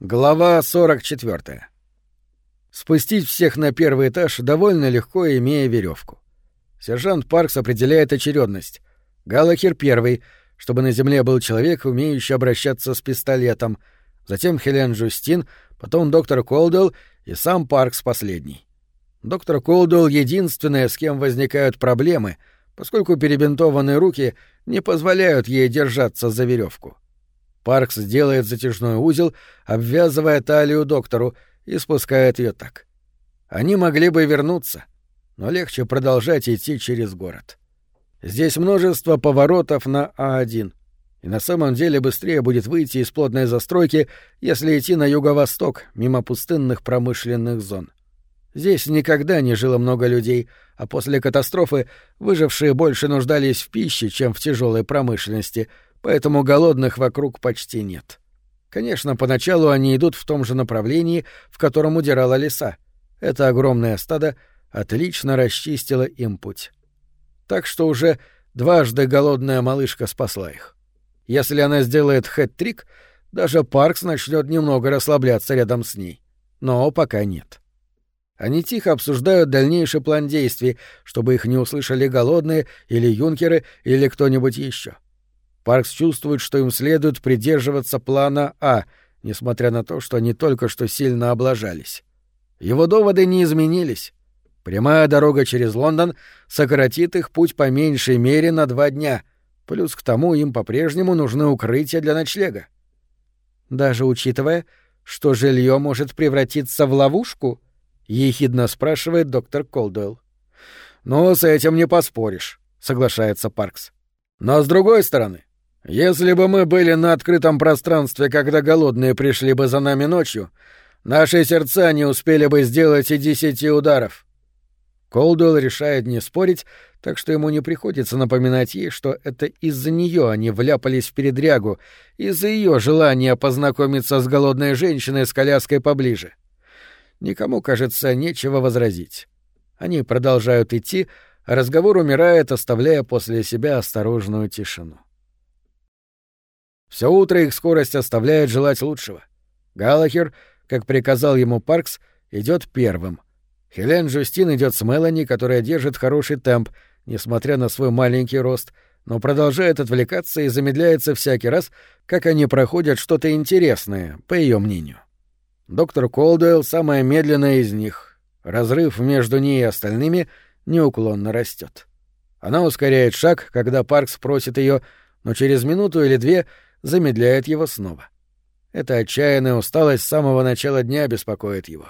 Глава 44. Спустить всех на первый этаж довольно легко, имея веревку. Сержант Паркс определяет очередность. Галахер первый, чтобы на земле был человек, умеющий обращаться с пистолетом. Затем Хелен Джустин, потом доктор Колдуэлл и сам Паркс последний. Доктор Колдуэлл единственная, с кем возникают проблемы, поскольку перебинтованные руки не позволяют ей держаться за веревку. Паркс делает затяжной узел, обвязывая талию доктору, и спускает ее так. Они могли бы вернуться, но легче продолжать идти через город. Здесь множество поворотов на А1, и на самом деле быстрее будет выйти из плотной застройки, если идти на юго-восток, мимо пустынных промышленных зон. Здесь никогда не жило много людей, а после катастрофы выжившие больше нуждались в пище, чем в тяжелой промышленности — поэтому голодных вокруг почти нет. Конечно, поначалу они идут в том же направлении, в котором удирала лиса. Это огромное стадо отлично расчистило им путь. Так что уже дважды голодная малышка спасла их. Если она сделает хэт-трик, даже Паркс начнет немного расслабляться рядом с ней. Но пока нет. Они тихо обсуждают дальнейший план действий, чтобы их не услышали голодные или юнкеры или кто-нибудь еще. Паркс чувствует, что им следует придерживаться плана А, несмотря на то, что они только что сильно облажались. Его доводы не изменились. Прямая дорога через Лондон сократит их путь по меньшей мере на два дня, плюс к тому им по-прежнему нужны укрытия для ночлега. Даже учитывая, что жилье может превратиться в ловушку, ехидно спрашивает доктор Колдуэлл. Ну, с этим не поспоришь, соглашается Паркс. Но с другой стороны, если бы мы были на открытом пространстве, когда голодные пришли бы за нами ночью, наши сердца не успели бы сделать и десяти ударов. Колдуэлл решает не спорить, так что ему не приходится напоминать ей, что это из-за нее они вляпались в передрягу, из-за ее желания познакомиться с голодной женщиной с коляской поближе. Никому, кажется, нечего возразить. Они продолжают идти, а разговор умирает, оставляя после себя осторожную тишину. Все утро их скорость оставляет желать лучшего. Галахер, как приказал ему Паркс, идет первым. Хелен Джустин идет с Мелани, которая держит хороший темп, несмотря на свой маленький рост, но продолжает отвлекаться и замедляется всякий раз, как они проходят что-то интересное, по ее мнению. Доктор Колдуэлл — самая медленная из них. Разрыв между ней и остальными неуклонно растет. Она ускоряет шаг, когда Паркс просит ее, но через минуту или две — замедляет его снова. Эта отчаянная усталость с самого начала дня беспокоит его.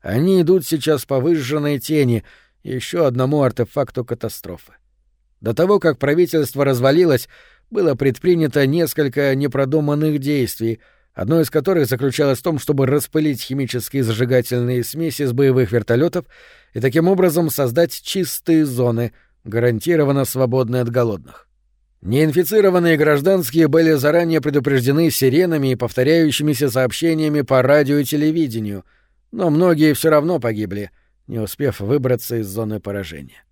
Они идут сейчас по выжженной тени, еще одному артефакту катастрофы. До того, как правительство развалилось, было предпринято несколько непродуманных действий, одно из которых заключалось в том, чтобы распылить химические зажигательные смеси с боевых вертолетов и таким образом создать чистые зоны, гарантированно свободные от голодных. Неинфицированные гражданские были заранее предупреждены сиренами и повторяющимися сообщениями по радио и телевидению, но многие все равно погибли, не успев выбраться из зоны поражения.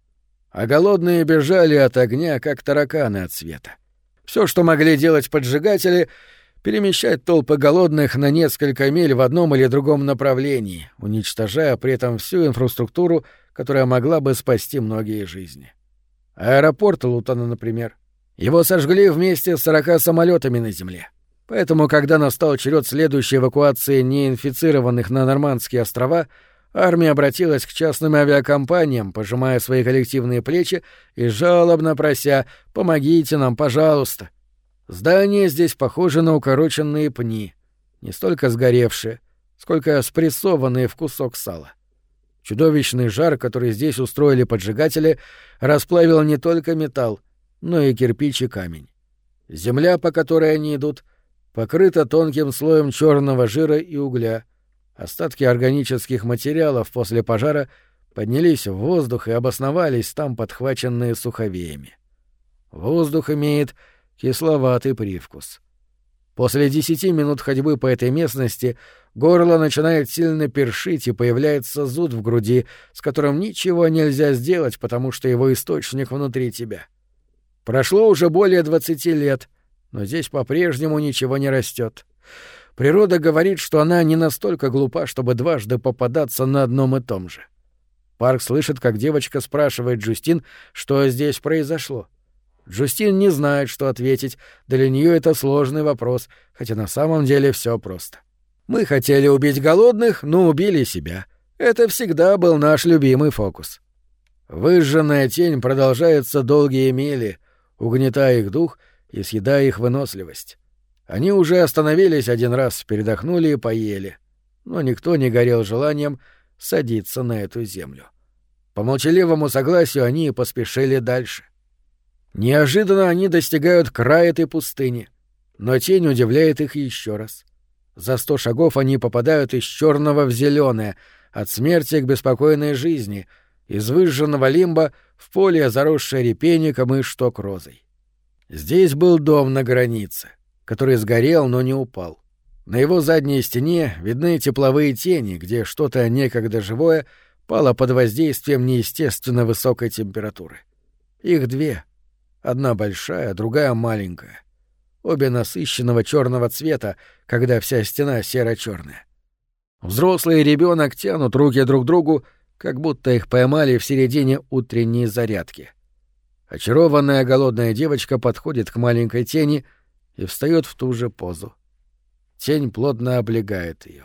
А голодные бежали от огня, как тараканы от света. Все, что могли делать поджигатели, перемещать толпы голодных на несколько миль в одном или другом направлении, уничтожая при этом всю инфраструктуру, которая могла бы спасти многие жизни. Аэропорт Лутона, например — его сожгли вместе с сорока самолетами на земле. Поэтому, когда настал черед следующей эвакуации неинфицированных на Нормандские острова, армия обратилась к частным авиакомпаниям, пожимая свои коллективные плечи и жалобно прося «помогите нам, пожалуйста». Здания здесь похожи на укороченные пни, не столько сгоревшие, сколько спрессованные в кусок сала. Чудовищный жар, который здесь устроили поджигатели, расплавил не только металл, но и кирпич и камень. Земля, по которой они идут, покрыта тонким слоем черного жира и угля. Остатки органических материалов после пожара поднялись в воздух и обосновались там, подхваченные суховеями. Воздух имеет кисловатый привкус. После десяти минут ходьбы по этой местности горло начинает сильно першить и появляется зуд в груди, с которым ничего нельзя сделать, потому что его источник внутри тебя. — Прошло уже более двадцати лет, но здесь по-прежнему ничего не растет. Природа говорит, что она не настолько глупа, чтобы дважды попадаться на одном и том же. Парк слышит, как девочка спрашивает Джустин, что здесь произошло. Джустин не знает, что ответить, для нее это сложный вопрос, хотя на самом деле все просто. Мы хотели убить голодных, но убили себя. Это всегда был наш любимый фокус. Выжженная тень продолжается долгие мили, угнетая их дух и съедая их выносливость. Они уже остановились один раз, передохнули и поели, но никто не горел желанием садиться на эту землю. По молчаливому согласию они поспешили дальше. Неожиданно они достигают края этой пустыни, но тень удивляет их еще раз. За сто шагов они попадают из черного в зеленое, от смерти к беспокойной жизни, из выжженного лимба в поле, заросшее репейником и шток розой. Здесь был дом на границе который сгорел, но не упал. На его задней стене видны тепловые тени, где что-то некогда живое пало под воздействием неестественно высокой температуры. Их две. Одна большая, другая маленькая. Обе насыщенного черного цвета, когда вся стена серо-черная. Взрослый и ребенок тянут руки друг к другу, как будто их поймали в середине утренней зарядки. Очарованная голодная девочка подходит к маленькой тени — и встает в ту же позу. Тень плотно облегает ее.